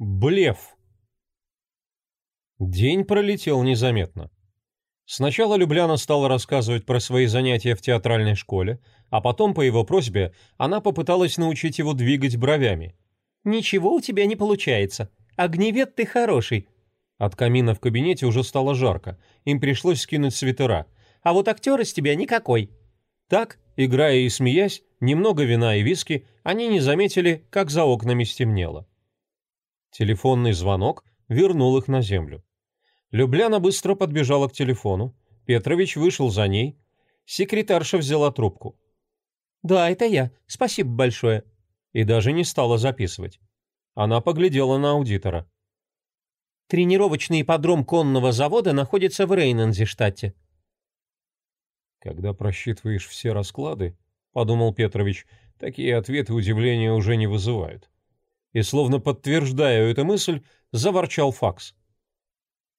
Блеф. День пролетел незаметно. Сначала Любляна стала рассказывать про свои занятия в театральной школе, а потом, по его просьбе, она попыталась научить его двигать бровями. «Ничего у тебя не получается. Огневед ты хороший». От камина в кабинете уже стало жарко, им пришлось скинуть свитера. «А вот актер из тебя никакой». Так, играя и смеясь, немного вина и виски, они не заметили, как за окнами стемнело. Телефонный звонок вернул их на землю. Любляна быстро подбежала к телефону. Петрович вышел за ней. Секретарша взяла трубку. «Да, это я. Спасибо большое». И даже не стала записывать. Она поглядела на аудитора. «Тренировочный ипподром конного завода находится в Рейнензе, штате». «Когда просчитываешь все расклады, — подумал Петрович, — такие ответы удивления уже не вызывают и, словно подтверждая эту мысль, заворчал факс.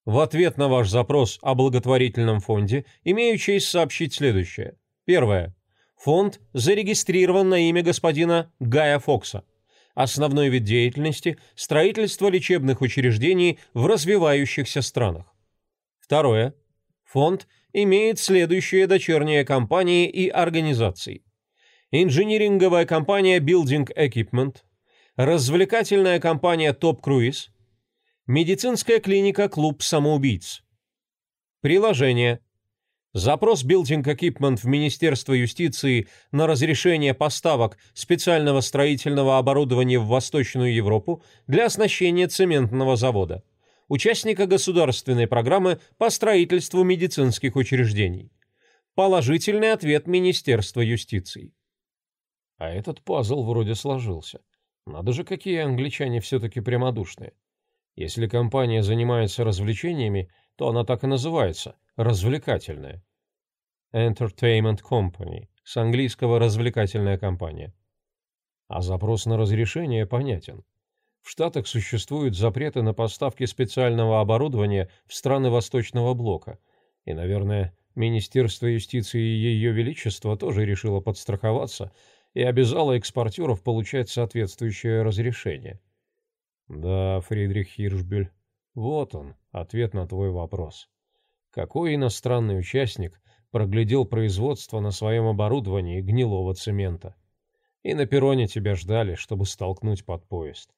В ответ на ваш запрос о благотворительном фонде имею честь сообщить следующее. Первое. Фонд зарегистрирован на имя господина Гая Фокса. Основной вид деятельности – строительство лечебных учреждений в развивающихся странах. Второе. Фонд имеет следующие дочерние компании и организации. Инжиниринговая компания Building Equipment – развлекательная компания «Топ Круиз», медицинская клиника «Клуб самоубийц». Приложение. Запрос Building Equipment в Министерство юстиции на разрешение поставок специального строительного оборудования в Восточную Европу для оснащения цементного завода. Участника государственной программы по строительству медицинских учреждений. Положительный ответ Министерства юстиции. А этот пазл вроде сложился. Надо же, какие англичане все-таки прямодушные. Если компания занимается развлечениями, то она так и называется – развлекательная. Entertainment Company, с английского «развлекательная компания». А запрос на разрешение понятен. В Штатах существуют запреты на поставки специального оборудования в страны Восточного Блока, и, наверное, Министерство юстиции и Ее Величество тоже решило подстраховаться – и обязала экспортеров получать соответствующее разрешение. Да, Фридрих Хиршбель, вот он, ответ на твой вопрос. Какой иностранный участник проглядел производство на своем оборудовании гнилого цемента? И на перроне тебя ждали, чтобы столкнуть под поезд.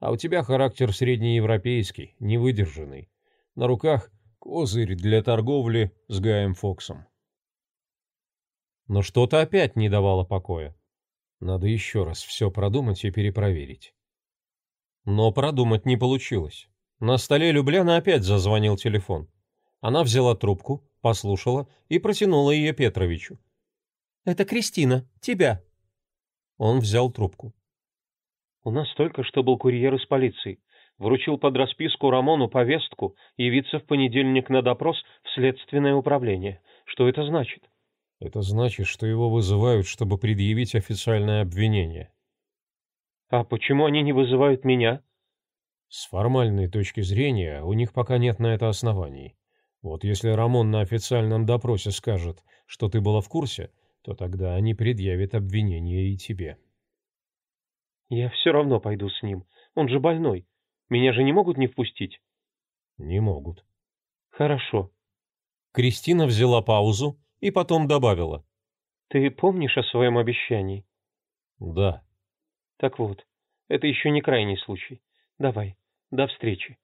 А у тебя характер среднеевропейский, невыдержанный. На руках козырь для торговли с Гаем Фоксом. Но что-то опять не давало покоя. Надо еще раз все продумать и перепроверить. Но продумать не получилось. На столе Любляна опять зазвонил телефон. Она взяла трубку, послушала и протянула ее Петровичу. «Это Кристина, тебя». Он взял трубку. «У нас только что был курьер из полиции. Вручил под расписку Рамону повестку явиться в понедельник на допрос в следственное управление. Что это значит?» Это значит, что его вызывают, чтобы предъявить официальное обвинение. А почему они не вызывают меня? С формальной точки зрения, у них пока нет на это оснований. Вот если Рамон на официальном допросе скажет, что ты была в курсе, то тогда они предъявят обвинение и тебе. Я все равно пойду с ним. Он же больной. Меня же не могут не впустить? Не могут. Хорошо. Кристина взяла паузу, и потом добавила. «Ты помнишь о своем обещании?» «Да». «Так вот, это еще не крайний случай. Давай, до встречи».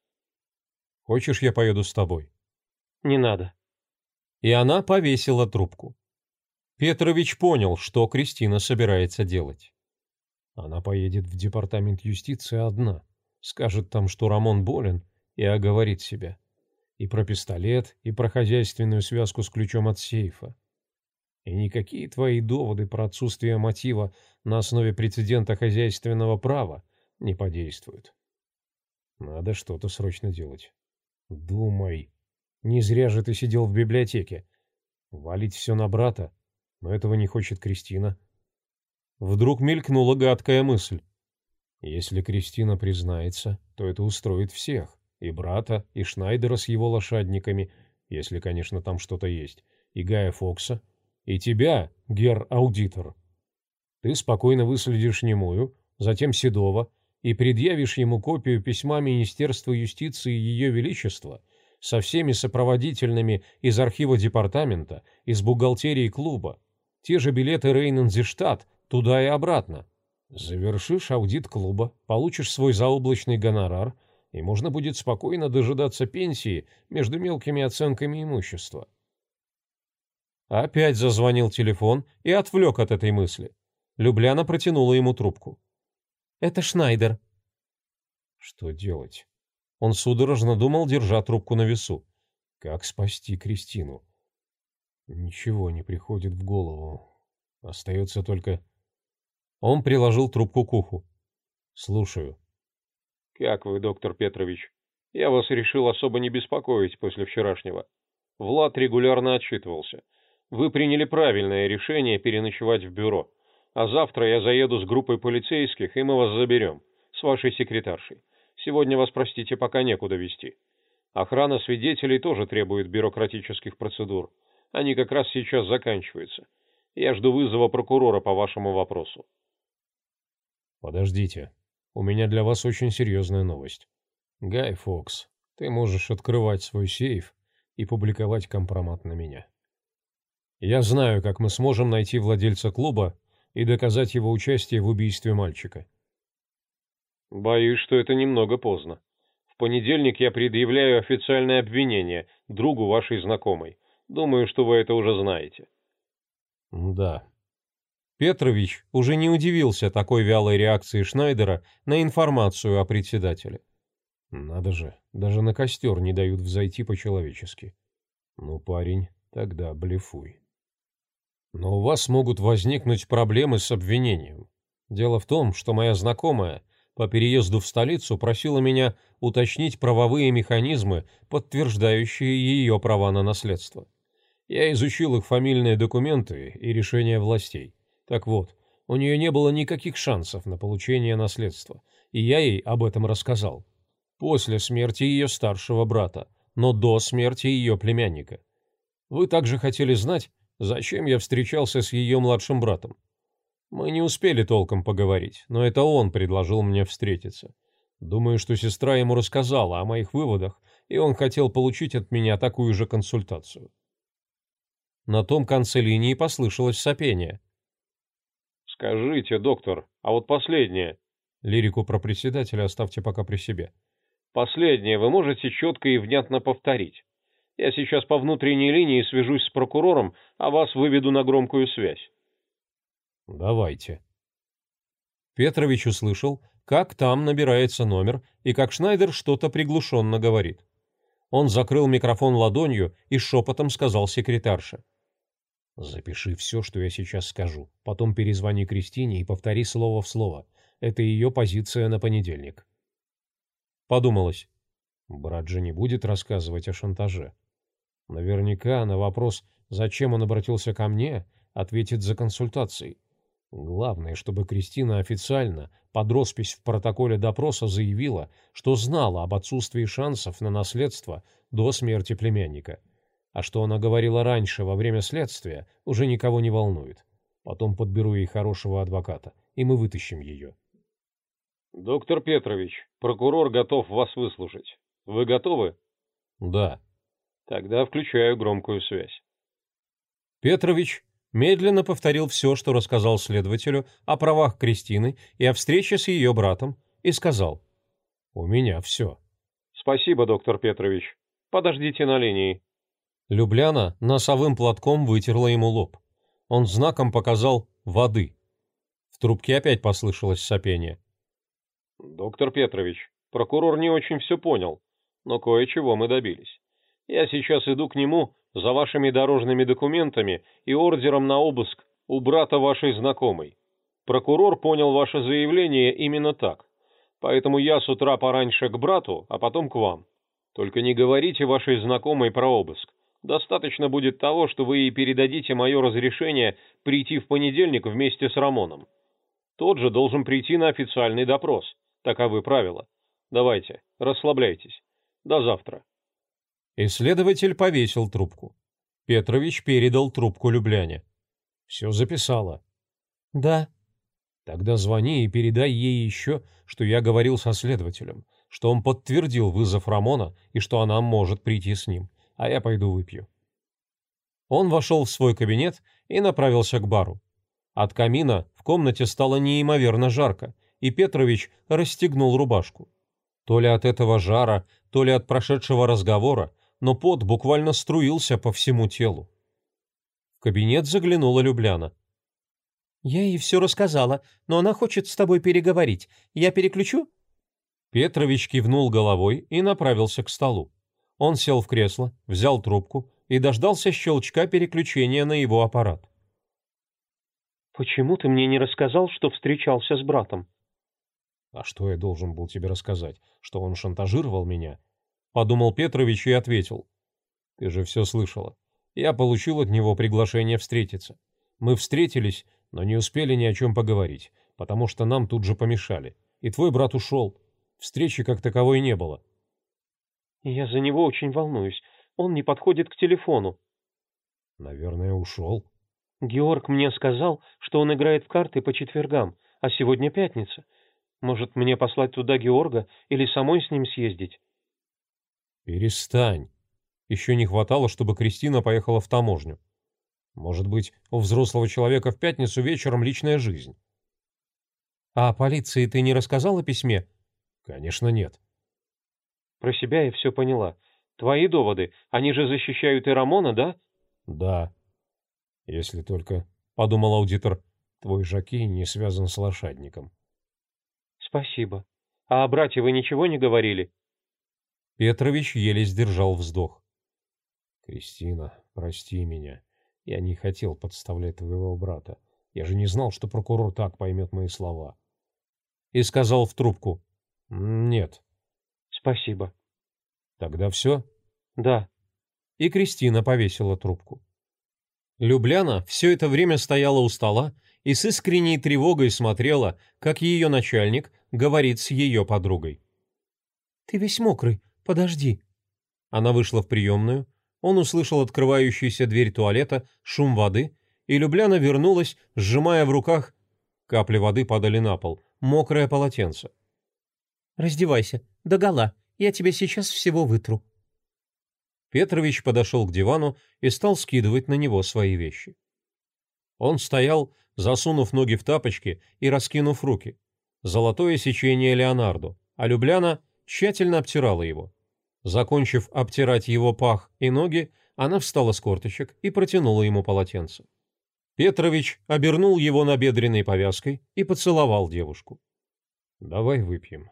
«Хочешь, я поеду с тобой?» «Не надо». И она повесила трубку. Петрович понял, что Кристина собирается делать. Она поедет в департамент юстиции одна, скажет там, что Рамон болен, и оговорит себя. И про пистолет, и про хозяйственную связку с ключом от сейфа. И никакие твои доводы про отсутствие мотива на основе прецедента хозяйственного права не подействуют. Надо что-то срочно делать. Думай. Не зря же ты сидел в библиотеке. Валить все на брата, но этого не хочет Кристина. Вдруг мелькнула гадкая мысль. Если Кристина признается, то это устроит всех. И брата, и Шнайдера с его лошадниками, если, конечно, там что-то есть, и Гая Фокса, и тебя, герр аудитор. Ты спокойно выследишь немую, затем Седова, и предъявишь ему копию письма Министерства юстиции Ее Величества со всеми сопроводительными из архива департамента, из бухгалтерии клуба, те же билеты Рейнензештадт туда и обратно. Завершишь аудит клуба, получишь свой заоблачный гонорар, и можно будет спокойно дожидаться пенсии между мелкими оценками имущества. Опять зазвонил телефон и отвлек от этой мысли. Любляна протянула ему трубку. «Это Шнайдер». Что делать? Он судорожно думал, держа трубку на весу. Как спасти Кристину? Ничего не приходит в голову. Остается только... Он приложил трубку к уху. Слушаю. Как вы, доктор Петрович? Я вас решил особо не беспокоить после вчерашнего. Влад регулярно отчитывался. Вы приняли правильное решение переночевать в бюро. А завтра я заеду с группой полицейских, и мы вас заберем. С вашей секретаршей. Сегодня вас, простите, пока некуда вести. Охрана свидетелей тоже требует бюрократических процедур. Они как раз сейчас заканчиваются. Я жду вызова прокурора по вашему вопросу. Подождите. У меня для вас очень серьезная новость. Гай Фокс, ты можешь открывать свой сейф и публиковать компромат на меня. Я знаю, как мы сможем найти владельца клуба и доказать его участие в убийстве мальчика. Боюсь, что это немного поздно. В понедельник я предъявляю официальное обвинение другу вашей знакомой. Думаю, что вы это уже знаете. Да. Петрович уже не удивился такой вялой реакции Шнайдера на информацию о председателе. Надо же, даже на костер не дают взойти по-человечески. Ну, парень, тогда блефуй. Но у вас могут возникнуть проблемы с обвинением. Дело в том, что моя знакомая по переезду в столицу просила меня уточнить правовые механизмы, подтверждающие ее права на наследство. Я изучил их фамильные документы и решения властей. Так вот, у нее не было никаких шансов на получение наследства, и я ей об этом рассказал. После смерти ее старшего брата, но до смерти ее племянника. Вы также хотели знать, зачем я встречался с ее младшим братом. Мы не успели толком поговорить, но это он предложил мне встретиться. Думаю, что сестра ему рассказала о моих выводах, и он хотел получить от меня такую же консультацию. На том конце линии послышалось сопение. «Скажите, доктор, а вот последнее...» Лирику про председателя оставьте пока при себе. «Последнее вы можете четко и внятно повторить. Я сейчас по внутренней линии свяжусь с прокурором, а вас выведу на громкую связь». «Давайте». Петрович услышал, как там набирается номер и как Шнайдер что-то приглушенно говорит. Он закрыл микрофон ладонью и шепотом сказал секретарше. Запиши все, что я сейчас скажу. Потом перезвони Кристине и повтори слово в слово. Это ее позиция на понедельник. Подумалось. Брат же не будет рассказывать о шантаже. Наверняка на вопрос, зачем он обратился ко мне, ответит за консультацией. Главное, чтобы Кристина официально, под роспись в протоколе допроса, заявила, что знала об отсутствии шансов на наследство до смерти племянника. А что она говорила раньше, во время следствия, уже никого не волнует. Потом подберу ей хорошего адвоката, и мы вытащим ее. Доктор Петрович, прокурор готов вас выслушать. Вы готовы? Да. Тогда включаю громкую связь. Петрович медленно повторил все, что рассказал следователю о правах Кристины и о встрече с ее братом, и сказал «У меня все». «Спасибо, доктор Петрович. Подождите на линии». Любляна носовым платком вытерла ему лоб. Он знаком показал «воды». В трубке опять послышалось сопение. «Доктор Петрович, прокурор не очень все понял, но кое-чего мы добились. Я сейчас иду к нему за вашими дорожными документами и ордером на обыск у брата вашей знакомой. Прокурор понял ваше заявление именно так, поэтому я с утра пораньше к брату, а потом к вам. Только не говорите вашей знакомой про обыск. Достаточно будет того, что вы ей передадите мое разрешение прийти в понедельник вместе с Рамоном. Тот же должен прийти на официальный допрос. Таковы правила. Давайте, расслабляйтесь. До завтра. Исследователь повесил трубку. Петрович передал трубку Любляне. Все записала. Да. Тогда звони и передай ей еще, что я говорил со следователем, что он подтвердил вызов Рамона и что она может прийти с ним, а я пойду выпью. Он вошел в свой кабинет и направился к бару. От камина в комнате стало неимоверно жарко, и Петрович расстегнул рубашку. То ли от этого жара, то ли от прошедшего разговора, но пот буквально струился по всему телу. В кабинет заглянула Любляна. «Я ей все рассказала, но она хочет с тобой переговорить. Я переключу?» Петрович кивнул головой и направился к столу. Он сел в кресло, взял трубку и дождался щелчка переключения на его аппарат. «Почему ты мне не рассказал, что встречался с братом?» «А что я должен был тебе рассказать? Что он шантажировал меня?» Подумал Петрович и ответил. «Ты же все слышала. Я получил от него приглашение встретиться. Мы встретились, но не успели ни о чем поговорить, потому что нам тут же помешали. И твой брат ушел. Встречи как таковой не было. Я за него очень волнуюсь. Он не подходит к телефону. Наверное, ушел. Георг мне сказал, что он играет в карты по четвергам, а сегодня пятница. Может, мне послать туда Георга или самой с ним съездить? Перестань. Еще не хватало, чтобы Кристина поехала в таможню. Может быть, у взрослого человека в пятницу вечером личная жизнь. А полиции ты не рассказал о письме? Конечно, нет. Про себя я все поняла. Твои доводы, они же защищают и Рамона, да? Да. Если только, подумал аудитор, твой Жакей не связан с лошадником. Спасибо. А о брате вы ничего не говорили? Петрович еле сдержал вздох. Кристина, прости меня. Я не хотел подставлять твоего брата. Я же не знал, что прокурор так поймет мои слова. И сказал в трубку. Нет. Спасибо. Тогда все? Да. И Кристина повесила трубку. Любляна все это время стояла у стола и с искренней тревогой смотрела, как ее начальник говорит с ее подругой. «Ты весь мокрый, подожди». Она вышла в приемную, он услышал открывающуюся дверь туалета, шум воды, и Любляна вернулась, сжимая в руках... Капли воды падали на пол, мокрое полотенце. «Раздевайся, догола, я тебе сейчас всего вытру». Петрович подошел к дивану и стал скидывать на него свои вещи. Он стоял, засунув ноги в тапочки и раскинув руки. Золотое сечение Леонардо, а Любляна тщательно обтирала его. Закончив обтирать его пах и ноги, она встала с корточек и протянула ему полотенце. Петрович обернул его набедренной повязкой и поцеловал девушку. «Давай выпьем»,